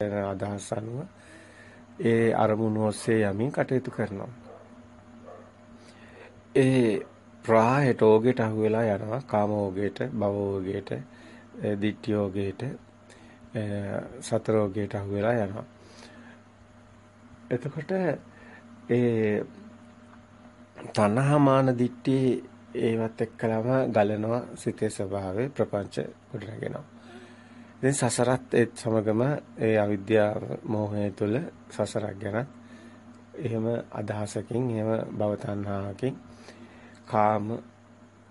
අදහස් අනුව ඒ අරමුණු ඔස්සේ යමින් කටයුතු කරනවා. ඒ ප්‍රාහයට ඕගෙට අහු වෙලා යනවා කාම ඕගෙට, භව ඕගෙට, ditthi ඕගෙට, සතර ඕගෙට අහු වෙලා යනවා. එතකොට ඒ තණ්හාමාන දිට්ඨි ඒවත් එක්කලම ගලනවා සිතේ ස්වභාවය ප්‍රපංච ගොඩනගෙනවා. ඉතින් සසරත් ඒත් සමගම ඒ අවිද්‍යාව මෝහය තුළ සසරක් ගැන එහෙම අදහසකින් එහෙම භව තණ්හාවකින් කාම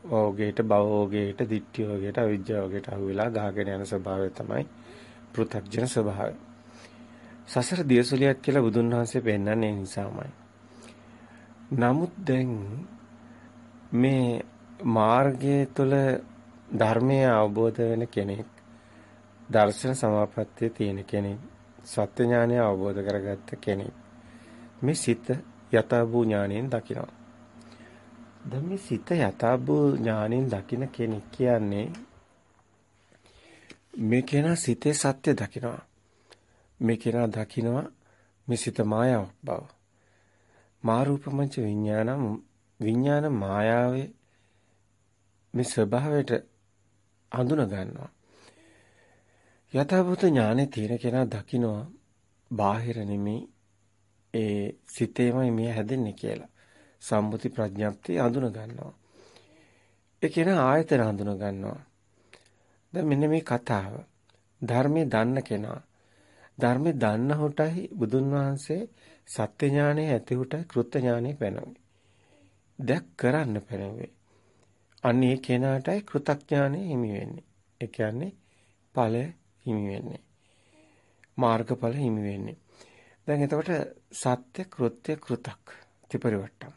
ඕගේට භව ඕගේට ditthi ඕගේට අවිද්‍යාව ඕගේට අහු වෙලා ගහගෙන යන ස්වභාවය තමයි පෘථග්ජන ස්වභාවය. සසර දියසුලියක් කියලා බුදුන් වහන්සේ පෙන්වන්නේ නිසාමයි. නමුත් දැන් මේ මාර්ගය තුළ ධර්මය අවබෝධ වෙන කෙනෙක් දර්ශන සමාපත්තිය තියෙන කෙනෙක් සත්‍ය ඥානය අවබෝධ කරගත්ත කෙනෙක් මේ සිත යථාභූ ඥාණයෙන් දකිනවා. දැන් මේ සිත යථාභූ ඥාණයෙන් දකින කෙනෙක් කියන්නේ මේ කෙනා සිතේ සත්‍ය දකිනවා. මේ කෙනා දකිනවා මේ සිත මායාවක් බව. මාරූපමංච විඥානම් විඥාන මායාවේ මේ ස්වභාවයට හඳුන ගන්නවා. යථාභූත ඥානෙ තියෙන කෙනා දකිනවා බාහිර නෙමේ ඒ සිතේමයි මේ හැදෙන්නේ කියලා. සම්මුති ප්‍රඥප්තිය හඳුන ගන්නවා. ඒ කෙනා ආයතන හඳුන ගන්නවා. දැන් මෙන්න මේ කතාව. ධර්මයේ දන්න කෙනා ධර්මයේ දන්න හොටයි බුදුන් වහන්සේ සත්‍ය ඥානය ඇති හොටයි කෘත්‍ය ඥානය පැනවේ. දැක් කරන්න පැනවේ. අන්නේ කෙනාටයි කෘතඥානෙ හිමි වෙන්නේ. ඒ කියන්නේ ඵලය හිමි වෙන්නේ. මාර්ගඵල හිමි වෙන්නේ. දැන් එතකොට සත්‍ය කෘත්‍ය කෘතක් ත්‍රිපරිවට්ටම්.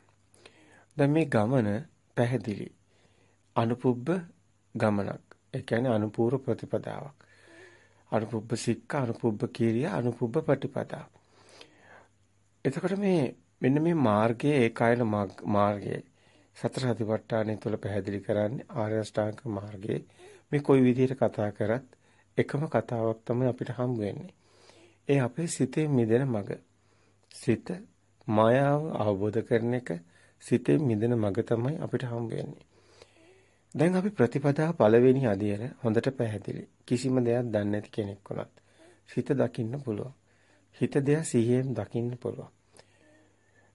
දැන් මේ ගමන පැහැදිලි. අනුපුබ්බ ගමනක්. ඒ කියන්නේ අනුපූර්ව ප්‍රතිපදාවක්. අනුපුබ්බ සික්ක අනුපුබ්බ කීරිය අනුපුබ්බ ප්‍රතිපදා. එතකොට මේ මෙන්න මේ මාර්ගයේ ඒකායන මාර්ගයේ සතර සතිපට්ඨානය තුළ පැහැදිලි කරන්නේ ආර්ය අෂ්ටාංග මාර්ගයේ මේ කොයි විදිහට කතා කරත් එකම කතාවක් තමයි අපිට හම්බ වෙන්නේ. ඒ අපේ සිතේ මිදෙන මඟ. සිත මායාව අවබෝධ කරන එක සිතේ මිදෙන මඟ තමයි අපිට හම්බ වෙන්නේ. දැන් අපි ප්‍රතිපදාව පළවෙනි අදියර හොඳට පැහැදිලි. කිසිම දෙයක් දන්නේ නැති කෙනෙක් වුණත් හිත දකින්න පුළුවන්. හිත දෙය සිහියෙන් දකින්න පුළුවන්.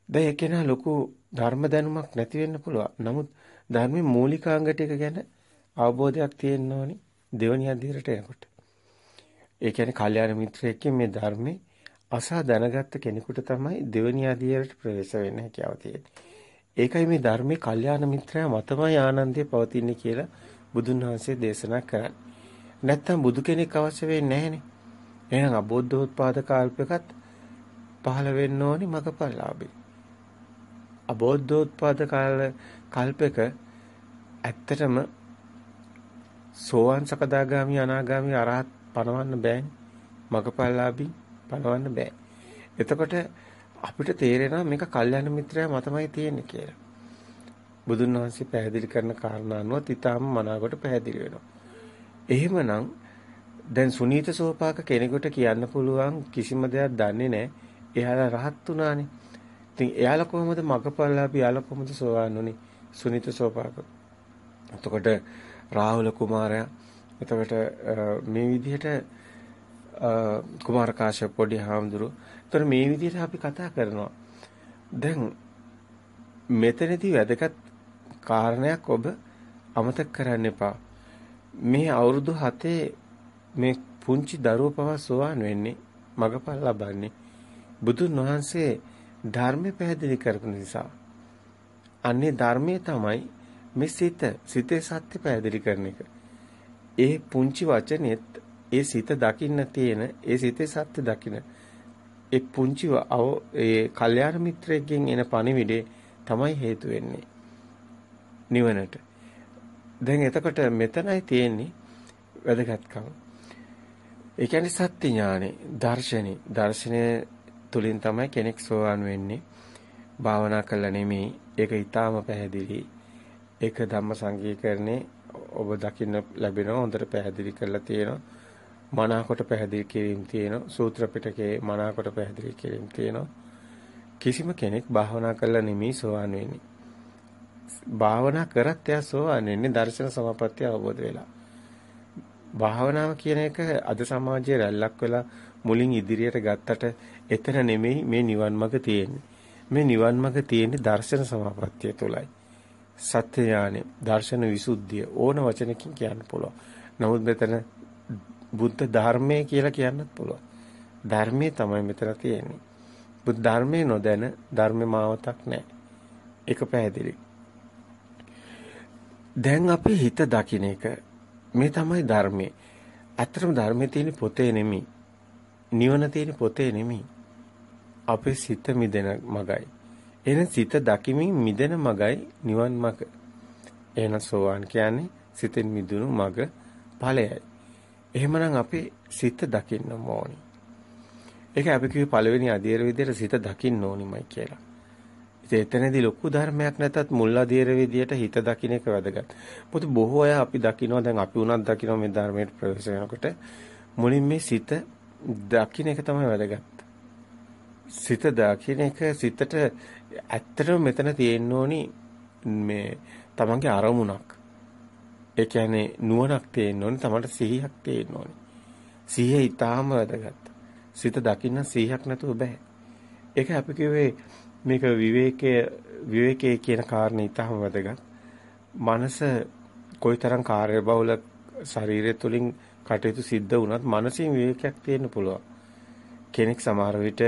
දැන් ඒ කෙනා ලොකු ධර්ම දැනුමක් නැති වෙන්න පුළුවන්. නමුත් ධර්මයේ මූලිකාංග ටික ගැන අවබෝධයක් තියෙන්න ඕනි දෙවනි අධීරට එනකොට. ඒ කියන්නේ කල්යාණ මිත්‍රයෙක්ගෙන් මේ ධර්මයේ අසා දැනගත්ත කෙනෙකුට තමයි දෙවනි අධීරට ප්‍රවේශ වෙන්න හැකියාව තියෙන්නේ. ඒකයි මේ ධර්මයේ කල්යාණ මිත්‍රයා මතමයි ආනන්දය පවතින්නේ කියලා බුදුන් වහන්සේ දේශනා කරන්නේ. නැත්තම් බුදු කෙනෙක් අවශ්‍ය වෙන්නේ නැහනේ. එහෙනම් අබෝධෝත්පාද කල්පයකත් පහළ වෙන්න ඕනි මගපල්ලාභී. අබෝධෝත්පාද කාල කල්පක ඇත්තටම සෝවාන් සකදාගාමි අනාගාමි අරහත් පණවන්න බෑනේ. මගපල්ලාභී පණවන්න බෑ. එතකොට අපිට තේරෙනවා මේක කල්යාණ මිත්‍රයා මතමයි තියෙන්නේ කියලා. බුදුන් වහන්සේ පැහැදිලි කරන කාරණා අනුව ඊටාම මනාවකට පැහැදිලි වෙනවා. එහෙමනම් දැන් සුනීත සෝපාක කෙනෙකුට කියන්න පුළුවන් කිසිම දෙයක් දන්නේ නැහැ. එයාලා රහත් උනානේ. ඉතින් එයාලා කොහොමද මගපල්ලාභී එයාලා කොහොමද සෝවාන් උනේ? සුනීත සෝපාක. එතකොට රාහුල කුමාරයා එතකොට මේ විදිහට කුමාර කාශ්‍යප පොඩි හාමුදුරුවෝ එතකොට මේ විදිහට අපි කතා කරනවා. දැන් මෙතනදී වැදගත් කාරණයක් ඔබ අමතක කරන්න එපා. මේ අවුරුදු 7 මේ පුංචි දරුවෝ පවා සෝවාන් වෙන්නේ මගපල් ලබන්නේ බුදුන් වහන්සේ ධර්මය පැහැදිලි කරපු නිසා. අන්නේ ධර්මයේ තමයි මේ සිත සිතේ සත්‍ය පැහැදිලි කරන එක. ඒ පුංචි වචනේත් ඒ සිත දකින්න තියෙන ඒ සිතේ සත්‍ය දකින්න ඒ පුංචි ඒ කල්යාණ මිත්‍රයෙක්ගෙන් එන පණිවිඩේ තමයි හේතු වෙන්නේ නිවනට. දැන් එතකොට මෙතනයි තියෙන්නේ වැදගත්කම. ඒ කියන්නේ සත්‍ය ඥානෙ, දර්ශනේ, දර්ශනය තුලින් තමයි කෙනෙක් සෝවාන් වෙන්නේ. භාවනා කළා නෙමෙයි. ඒක ඊටාම පැහැදිලි. ඒක ධම්ම සංගීකරණේ ඔබ දකින්න ලැබෙනවා හොඳට පැහැදිලි කරලා තියෙනවා. මනාකොට පැහැදිලි කිරීම තියෙනවා. සූත්‍ර පිටකේ මනාකොට පැහැදිලි කිරීම තියෙනවා. කිසිම කෙනෙක් භාවනා කළා නෙමෙයි සෝවාන් වෙන්නේ. භාවනා කරත් එයා සෝවාන් වෙන්නේ දර්ශන සමාපත්තිය අවබෝධ වෙලා. භාවනාව කියන එක අද සමාජයේ රැල්ලක් වෙලා මුලින් ඉදිරියට ගත්තට එතන නෙමෙයි මේ නිවන් මඟ තියෙන්නේ. මේ නිවන් මඟ තියෙන්නේ දර්ශන සමාපත්තිය තුලයි. සත්‍ය ඥානෙ, දර්ශන විසුද්ධිය ඕන වචනකින් කියන්න පුළුවන්. නමුත් මෙතන බුද්ධ ධර්මයේ කියලා කියන්නත් පුළුවන්. ධර්මයේ තමයි මෙතන තියෙන්නේ. බුද්ධ ධර්මයේ නොදැන ධර්මේ මාවතක් නැහැ. ඒක පැහැදිලි. දැන් අපි හිත දකින්න එක මේ තමයි ධර්මයේ. ඇත්තටම ධර්මයේ තියෙන පොතේ නෙමෙයි. නිවන තියෙන පොතේ නෙමෙයි. අපේ සිත මිදෙන මගයි. එහෙනම් සිත දකිමින් මිදෙන මගයි නිවන් මග. එහෙනම් සෝවාන් කියන්නේ සිතෙන් මිදුණු මග ඵලයයි. එහෙමනම් අපි සිත දකින්න ඕනි. ඒක අපි කිව්වේ පළවෙනි අධීර විදියට සිත දකින්න ඕනිමයි කියලා. ඉතින් එතනදී ලොකු ධර්මයක් නැතත් මුල් අධීර විදියට හිත දකින්න එක වැදගත්. මොකද බොහෝ අය අපි දකිනවා දැන් අපි උනත් දකිනවා මේ ධර්මයට ප්‍රවේශ වෙනකොට මුලින් මේ සිත දකින්න එක තමයි වැදගත්. සිත දකින්න එක සිතට ඇත්තටම මෙතන තියෙන්න ඕනි මේ තමන්ගේ අරමුණක්. ඒ කියන්නේ නුවණක් තියෙන්න ඕනි, තමන්ට සිහියක් තියෙන්න ඕනි. සිහිය ඊටාම වැදගත්. සිත දකින්න සිහියක් නැතුව බෑ. ඒක අපි කිව්වේ මේක විවේකයේ විවේකයේ කියන කාරණේ ඊටාම වැදගත්. මනස කොයිතරම් කාර්යබහුල ශරීරය තුලින් කටයුතු සිද්ධ වුණත් මනසින් විවේකයක් තියෙන්න පුළුවන්. කෙනෙක් සමහර විට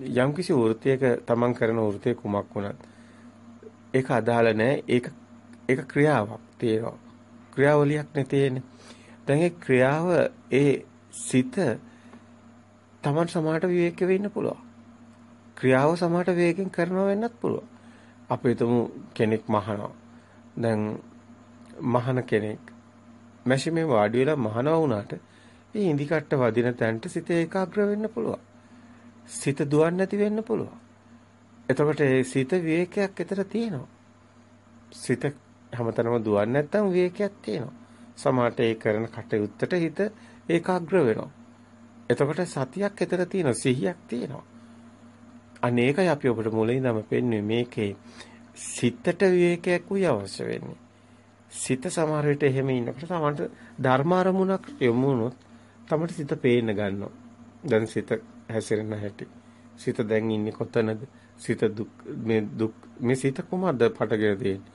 යම්කිසි වෘත්තියක තමන් කරන වෘත්තිය කුමක් වුණත් ඒක අදාළ නැහැ. ඒක ඒක ක්‍රියාවක් තියෙනවා. ක්‍රියාවලියක් නේ තියෙන්නේ. දැන් ඒ ක්‍රියාව ඒ සිත තමන් සමාහට විවේක වෙන්න පුළුවන්. ක්‍රියාව සමාහට වේගෙන් කරනවා වෙන්නත් පුළුවන්. අපි හිතමු කෙනෙක් මහනවා. දැන් මහන කෙනෙක් මැෂිමේ වාඩි වෙලා මහනවා වුණාට ඒ ඉඳි කට්ට වදින තැනට සිත ඒකාග්‍ර වෙන්න පුළුවන්. සිත දුවන්නේ නැති වෙන්න පුළුවන්. එතකොට ඒ සිත විවේකයක් ඇතර තියෙනවා. සිත හැමතැනම දුවන්නේ නැත්නම් විවේකයක් තියෙනවා. සමහරට ඒ කරන කටයුත්තට හිත ඒකාග්‍ර වෙනවා. එතකොට සතියක් ඇතර තියෙනවා සිහියක් තියෙනවා. අනේකයි අපි ඔබට මුලින් ඉඳන්ම පෙන්වන්නේ මේකේ සිතට විවේකයක් උයි අවශ්‍ය වෙන්නේ. සිත සමහර විට එහෙම ඉන්නකොට තමයි ධර්මාරමුණක් යොමු වුණොත් තමයි සිත පේන්න ගන්නවා. දැන් සිත හැසිරෙන හැටි. සිත දැන් ඉන්නේ කොතනද? සිත දුක් මේ දුක් මේ සිත කොහමද පටගෙන තියෙන්නේ?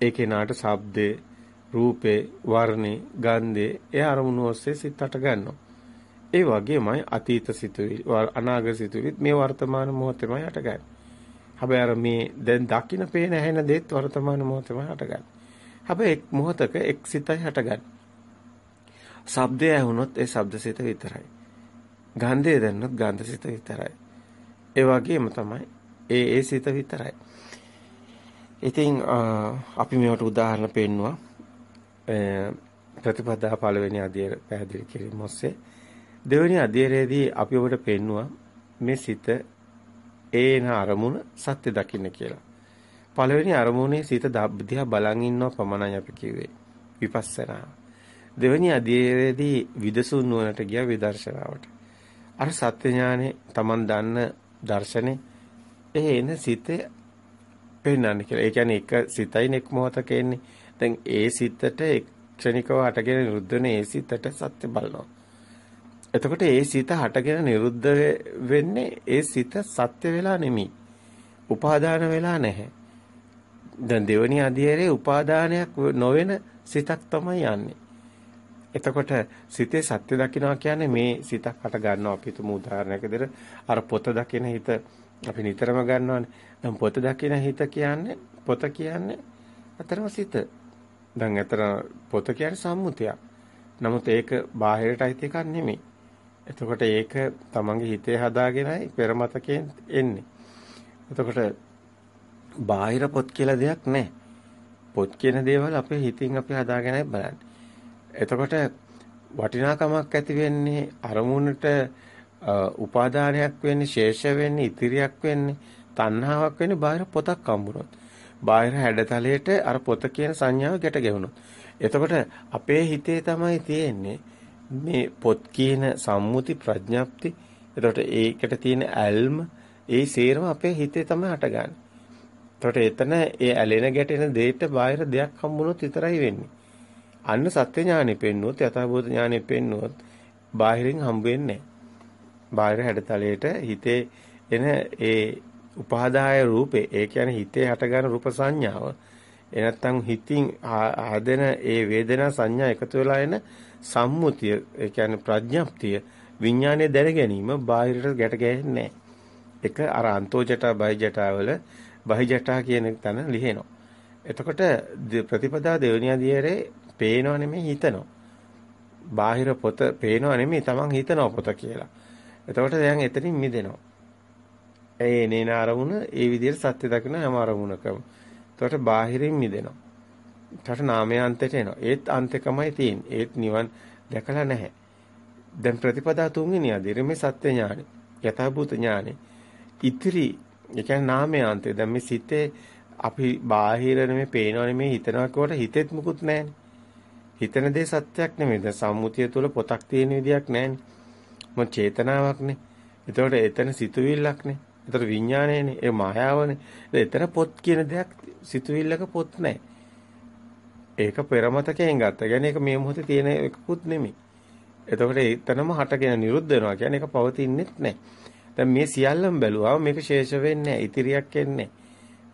ඒකේ නාට ශබ්දේ, රූපේ, වර්ණේ, ගන්ධේ ඒ අරමුණු ඔස්සේ සිතට ගන්නවා. ඒ වගේමයි අතීත සිතුවිලි, අනාගත සිතුවිලි මේ වර්තමාන මොහොතේමයි හටගන්නේ. හැබැයි අර මේ දැන් දකින්න පේන ඇහෙන දේත් වර්තමාන මොහොතේමයි හටගන්නේ. හැබැයි එක් මොහොතක එක් සිතයි හටගන්නේ. ශබ්දය ඇහුනොත් ඒ ශබ්දසිත විතරයි. ගන්ධය දැන්නොත් ගන්ධසිත විතරයි. ඒ වගේම තමයි ඒ ඒ සිත විතරයි. ඉතින් අපි මේවට උදාහරණ පෙන්නවා. ප්‍රතිපදා පළවෙනි අධ්‍යය පැහැදිලි කිරීම ඔස්සේ දෙවෙනි අධ්‍යයයේදී අපි ඔබට පෙන්නවා මේ සිත ඒන අරමුණ සත්‍ය දකින්න කියලා. පළවෙනි අරමුණේ සිත දිහා බලන් ඉන්නවා පමණයි අපි කිව්වේ. විපස්සනා. දෙවෙනි අධ්‍යයයේදී විදසුන් නුවණට ගියා විදර්ශනාවට. අර සත්‍ය ඥානේ Taman දන්න දර්ශනේ ඒ එන සිතේ පෙන්වන්න කියලා. ඒ කියන්නේ එක සිතයි එක් මොහතක එන්නේ. දැන් ඒ සිතට ක්ෂණිකව හටගෙන නිරුද්ධ වෙන ඒ සිතට සත්‍ය බලනවා. එතකොට ඒ සිත හටගෙන නිරුද්ධ වෙන්නේ ඒ සිත සත්‍ය වෙලා නෙමෙයි. උපාදාන වෙලා නැහැ. දැන් දෙවනි අධ්‍යයනයේ උපාදානයක් නොවන සිතක් තමයි යන්නේ. එතකොට සිතේ සත්‍ය දකින්නවා කියන්නේ මේ සිතක් හට ගන්නවා අපි තුමු උදාහරණයක් විදිහට අර පොත දකින හිත අපි නිතරම ගන්නවානේ. දැන් පොත දකින හිත කියන්නේ පොත කියන්නේ අතරම සිත. දැන් අතර පොත කියන්නේ සම්මුතියක්. නමුත් ඒක බාහිරට අයිති එකක් නෙමෙයි. එතකොට ඒක තමන්ගේ හිතේ හදාගෙනයි පෙරමතකයෙන් එන්නේ. එතකොට බාහිර පොත් කියලා දෙයක් නැහැ. පොත් කියන දේවල් අපේ හිතින් අපි හදාගෙනයි බලන්නේ. එතකොට වටිනාකමක් ඇති වෙන්නේ අරමුණට උපාදානයක් වෙන්නේ ශේෂ වෙන්නේ ඉතිරියක් වෙන්නේ තණ්හාවක් වෙන්නේ බාහිර පොතක් හම්බුනොත්. බාහිර හැඩතලයට අර පොත කියන සංඥාව ගැට ගැහුනොත්. එතකොට අපේ හිතේ තමයි තියෙන්නේ මේ පොත් කියන සම්මුති ප්‍රඥප්ති. එතකොට ඒකට තියෙන ඇල්ම ඒ සේරම අපේ හිතේ තමයි හටගන්නේ. එතකොට එතන ඒ ඇලෙන ගැටෙන දෙයට බාහිර දෙයක් හම්බුනොත් විතරයි වෙන්නේ. අන්න සත්‍ය ඥානෙ පෙන්නුවොත් යථාභූත ඥානෙ පෙන්නුවොත් බාහිරින් හම්බ වෙන්නේ නැහැ. බාහිර හැඩතලයට හිතේ එන ඒ උපාදාය රූපේ ඒ කියන්නේ හිතේ හටගන්න රූප සංඥාව එනත්තම් හිතින් හදෙන ඒ වේදනා සංඥා එකතු වෙලා එන සම්මුතිය ඒ කියන්නේ ප්‍රඥප්තිය විඥානයේ දැන ගැනීම බාහිරට ගැට ගැහෙන්නේ එක අර අන්තෝ ජටා බයි ජටා වල බයි ජටා කියන තැන ලිහෙනවා. එතකොට ප්‍රතිපදා දෙවෙනි අධ්‍යයරේ පේනව නෙමෙයි හිතනවා. බාහිර පොත පේනව නෙමෙයි තමන් හිතනවා පොත කියලා. එතකොට දැන් එතනින් මිදෙනවා. ඒ එනේන අරමුණ ඒ විදිහට සත්‍ය දකින හැම අරමුණකම. එතකොට බාහිරින් මිදෙනවා. එතකොට නාමයන්තයට එනවා. ඒත් අන්තිකමයි තියෙන්නේ. ඒත් නිවන් දැකලා නැහැ. දැන් ප්‍රතිපදා තුන්වෙනි අදිරේ මේ සත්‍ය ඥානෙ. යථාභූත ඥානෙ. ඉතිරි ඒ කියන්නේ නාමයන්තය. දැන් මේ සිතේ අපි බාහිර නෙමෙයි පේනව නෙමෙයි හිතනවා කොට හිතෙත් මුකුත් නැහැනේ. හිතන දේ සත්‍යක් නෙමෙයි. දැන් සම්මුතිය තුළ පොතක් තියෙන විදියක් නැහැනේ. මොන චේතනාවක්නේ. එතකොට එතන සිතුවිල්ලක්නේ. ඒතර විඥාණයනේ ඒ මායාවනේ. එතන පොත් කියන දෙයක් සිතුවිල්ලක පොත් නැහැ. ඒක පෙරමතකයෙන් ගත්තා. කියන්නේ ඒක මේ මොහොතේ තියෙන එකකුත් නෙමෙයි. එතකොට එතනම හටගෙන නිරුද්ධ වෙනවා. කියන්නේ ඒක පවතින්නෙත් නැහැ. දැන් මේ සියල්ලම බැලුවාම මේක ශේෂ වෙන්නේ නැහැ. ඉතිරියක් එන්නේ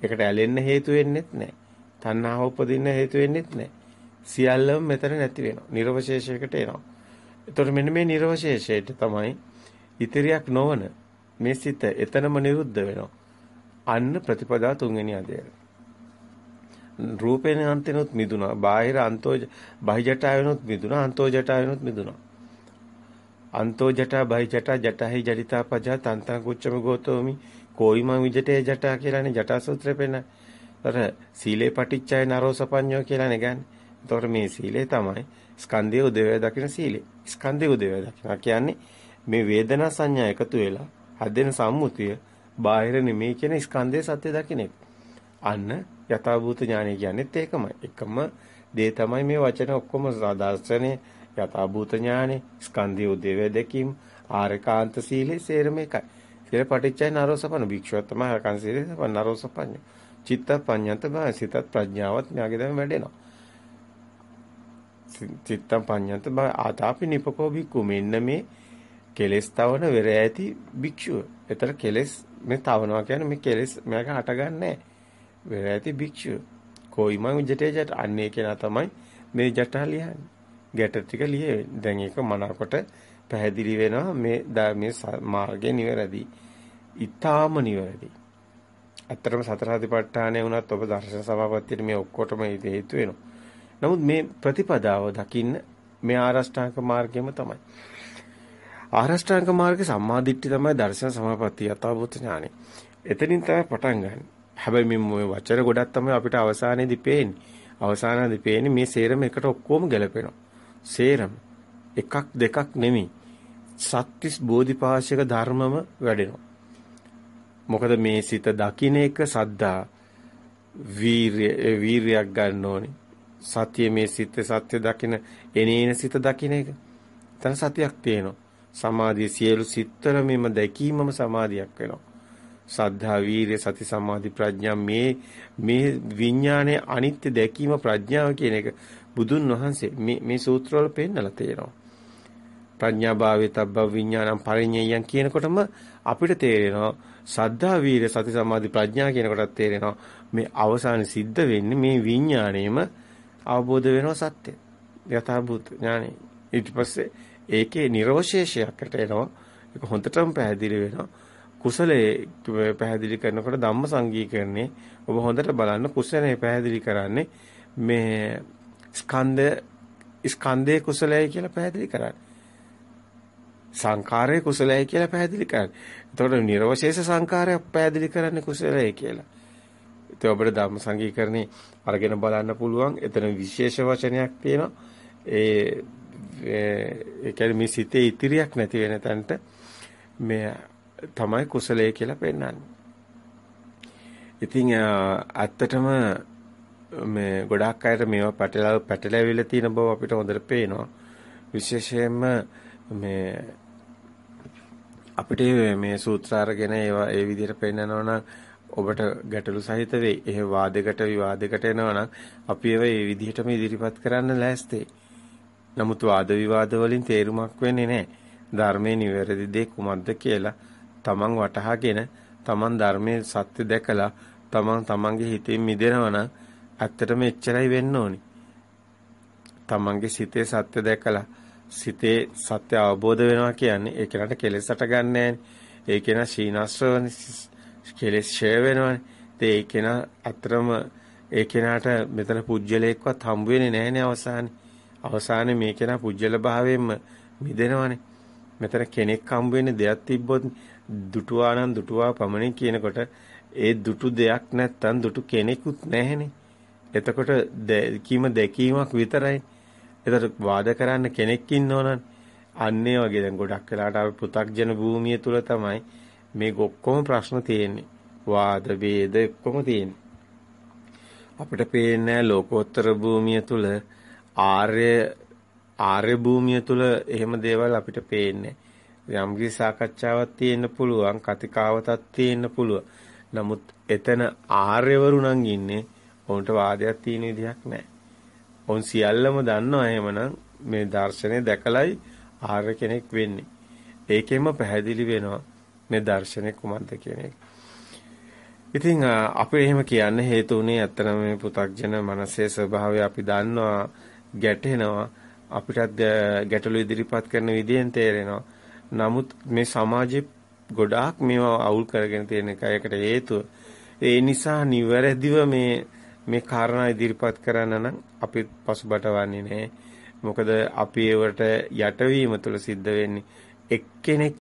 ඒකට ඇලෙන්න හේතු වෙන්නෙත් නැහැ. තණ්හාව උපදින්න හේතු වෙන්නෙත් නැහැ. සියල්ලම මෙතන නැති වෙනවා. නිර්වශේෂයකට එනවා. එතකොට මෙන්න මේ නිර්වශේෂයට තමයි ඉතිරියක් නොවන මේ සිත එතනම නිරුද්ධ වෙනවා. අන්න ප්‍රතිපදා තුන්වෙනි අධ්‍යයනය. රූපේන අන්තිනොත් මිදුණා. බාහිර අන්තෝ බහිජටායනොත් මිදුණා. අන්තෝ ජටායනොත් මිදුණා. අන්තෝ ජටා බහිජටා ජටහි ජඩිතා පජා තන්තං කුච්චම ගෝතෝමි කෝයිම විජටේ ජටා කියලානේ ජටා සූත්‍රේ පෙන්න. අර සීලේ පටිච්චය නරෝසපඤ්ඤෝ කියලානේ ගන්න. එතකොට මේ සීලේ තමයි ස්කන්ධය උදේවය දකින සීලේ. ස්කන්ධය උදේවය දකින කියන්නේ මේ වේදනා සංඥා එකතු වෙලා හැදෙන සම්මුතිය බාහිර නෙමෙයි කියන ස්කන්ධයේ සත්‍ය දකින්න එක. අන්න යථාභූත ඥානය කියන්නේත් ඒකමයි. එකම දේ තමයි මේ වචන ඔක්කොම දර්ශනේ යථාභූත ඥානෙ ස්කන්ධය උදේවේ දැකීම ආරකාන්ත සීලේ සේරම එකයි. සීල පටිච්චය නරෝසපන භික්ෂුව තමයි ආරකාන්ත සීලේ නරෝසපඤ්ඤ. චිත්ත පඤ්ඤන්ත බා සිතත් ප්‍රඥාවත් ඥාගෙ දැම වැඩෙනවා. චිත්තම් පඤ්ඤන්ත බා ආතාපි නිපකෝ භික්ඛු මෙන්න මේ කෙලස් තවන වෙර ඇති භික්ෂුව. ඒතර කෙලස් මේ තවනවා කියන්නේ මේ කෙලස් මෙයාක හටගන්නේ වෙර ඇති භික්ෂුව. කොයිම ජටේජට අන්නේ කෙනා තමයි මේ ජටා ලියන්නේ. ගැට ටික ලියෙන්නේ. දැන් ඒක මනාකොට පැහැදිලි වෙනවා මේ මේ මාර්ගය නිවැරදි. ඊටාම නිවැරදි. අත්‍තරම සතර සතිපට්ඨානය වුණත් ඔබ දර්ශන සමාපත්තියට මේ ඔක්කොටම හේතු වෙනවා. නමුත් මේ ප්‍රතිපදාව දකින්න මේ ආරෂ්ඨාංග මාර්ගයම තමයි. ආරෂ්ඨාංග මාර්ගයේ සම්මාදිට්ඨි තමයි දර්ශන සමාපatti යථාභූත ඥානෙ. එතනින් තමයි පටන් ගන්න. හැබැයි මේ වචන ගොඩක් තමයි අපිට අවසානයේදී පේන්නේ. අවසානයේදී පේන්නේ මේ සේරම එකට ඔක්කොම ගැලපෙනවා. සේරම එකක් දෙකක් නෙමෙයි. සත්‍තිස් බෝධිපාශික ධර්මම වැඩෙනවා. මොකද මේ සිත දකින්න එක සද්දා වීර්ය වීර්යයක් ගන්න ඕනේ. සතිය මේ සිත සත්‍ය දකින්න එනේන සිත දකින්න එක. තන සතියක් තියෙනවා. සමාධිය සියලු සිත්තර මෙම දැකීමම සමාධියක් වෙනවා. සද්ධා වීරිය සති සමාධි ප්‍රඥා මේ මේ විඥානයේ අනිත්‍ය දැකීම ප්‍රඥාව කියන එක බුදුන් වහන්සේ මේ මේ සූත්‍රවල පෙන්නලා තියෙනවා. ප්‍රඥා භාවේ තබ්බ විඥානම් පරිඤ්ඤයයන් කියනකොටම අපිට තේරෙනවා සද්ධා වීරිය සති සමාධි ප්‍රඥා කියන කොටත් තේරෙනවා මේ අවසාන සිද්ධ වෙන්නේ මේ විඥාණයම අවබෝධ වෙනවා සත්‍ය. යථාභූත ඥානෙ. ඊට පස්සේ ඒකේ නිර්වශේෂයකට එනවා. ඒක හොඳටම පැහැදිලි වෙනවා. කුසලයේ පැහැදිලි කරනකොට ධම්ම සංගීකරණේ ඔබ හොඳට බලන්න කුසලයේ පැහැදිලි කරන්නේ මේ ස්කන්ධ ස්කන්ධයේ කුසලයයි කියලා පැහැදිලි කරන්නේ. සංකාරයේ කුසලයයි කියලා පැහැදිලි කරන්නේ. එතකොට නිර්වශේෂ සංකාරයක් පැහැදිලි කරන්නේ කුසලයයි කියලා. ඒක ඔබට ධම්ම සංගීකරණේ අරගෙන බලන්න පුළුවන්. එතන විශේෂ වචනයක් තියෙනවා. ඒ ඒ කියන්නේ මේ සිතේ ඉතිරියක් නැති වෙන තැනට මේ තමයි කුසලයේ කියලා පෙන්වන්නේ. ඉතින් ඇත්තටම මේ ගොඩාක් අයට මේවා පැටලව පැටලවිලා තියෙන බව අපිට හොඳට පේනවා. විශේෂයෙන්ම මේ අපිට මේ සූත්‍ර අරගෙන ඒවා ඒ විදිහට පෙන්නනවා නම් ඔබට ගැටලු සහිත වෙයි. එහෙ වාදයකට විවාදයකට එනවා නම් අපි ඒවා ඒ විදිහටම ඉදිරිපත් කරන්න ලෑස්තියි. නමුත් වාද විවාද වලින් තේරුමක් වෙන්නේ නැහැ. ධර්මයේ නිවැරදි දේ කුමක්ද කියලා තමන් වටහාගෙන තමන් ධර්මයේ සත්‍ය දැකලා තමන් තමන්ගේ හිතෙන් මිදෙනවා නම් ඇත්තටම එච්චරයි වෙන්න ඕනි. තමන්ගේ සිතේ සත්‍ය දැකලා සිතේ සත්‍ය අවබෝධ වෙනවා කියන්නේ ඒ කෙනාට කෙලෙසට ගන්නෑනේ. ඒ කෙනා ශීනස්රවනේ කෙලෙස් ෂය වෙනවනේ. ඒ කෙනා අතරම ඒ කෙනාට මෙතන පුජ්‍යලයක්වත් හම්බ වෙන්නේ නැහැනේ අවසානයේ. අවසානයේ මේ කෙනා පුජ්‍යල භාවයෙන්ම මිදෙනවනේ. මෙතන කෙනෙක් හම්බ වෙන්නේ දෙයක් තිබ්බොත් දුටුවා නම් දුටුවා පමණින් කියනකොට ඒ දුටු දෙයක් නැත්තම් දුටු කෙනෙකුත් නැහැනේ. එතකොට කීම දැකීමක් විතරයි. එතකොට වාද කරන්න කෙනෙක් ඉන්නවනම් අන්නේ වගේ දැන් ගොඩක් වෙලාට අපි පෘ탁ජන භූමිය තුල තමයි මේ ඔක්කොම ප්‍රශ්න තියෙන්නේ. වාද වේද ඔක්කොම තියෙන්නේ. අපිට පේන්නේ ලෝකෝත්තර භූමිය තුල ආර්ය ආර්ය භූමිය තුල එහෙම දේවල් අපිට පේන්නේ. යම්කිසි සාකච්ඡාවක් තියෙන්න පුළුවන්, කතිකාවතක් තියෙන්න පුළුවන්. නමුත් එතන ආර්යවරු නම් ඉන්නේ ඔවුන්ට වාදයක් තියෙන විදිහක් නැහැ. ඔවුන් සියල්ලම දන්නවා එහෙමනම් මේ දර්ශනය දැකලයි ආර්ය කෙනෙක් වෙන්නේ. ඒකෙන්ම පැහැදිලි වෙනවා මේ දර්ශනය කුමක්ද කියන එක. ඉතින් අපි එහෙම කියන්න හේතු උනේ ඇත්තම මේ පු탁ජන මනසේ ස්වභාවය අපි දන්නවා ගැටෙනවා අපිටත් ගැටලු ඉදිරිපත් කරන විදිහෙන් තේරෙනවා. නමුත් මේ සමාජයේ ගොඩාක් මේවා අවුල් කරගෙන තියෙන එකයකට හේතුව ඒ නිසා නිවැරදිව මේ මේ කාරණා ඉදිරිපත් කරන්න නම් අපි පසුබට වන්නේ නැහැ. මොකද අපි ඒවට යටවීම තුළ සිද්ධ වෙන්නේ එක්කෙනෙක්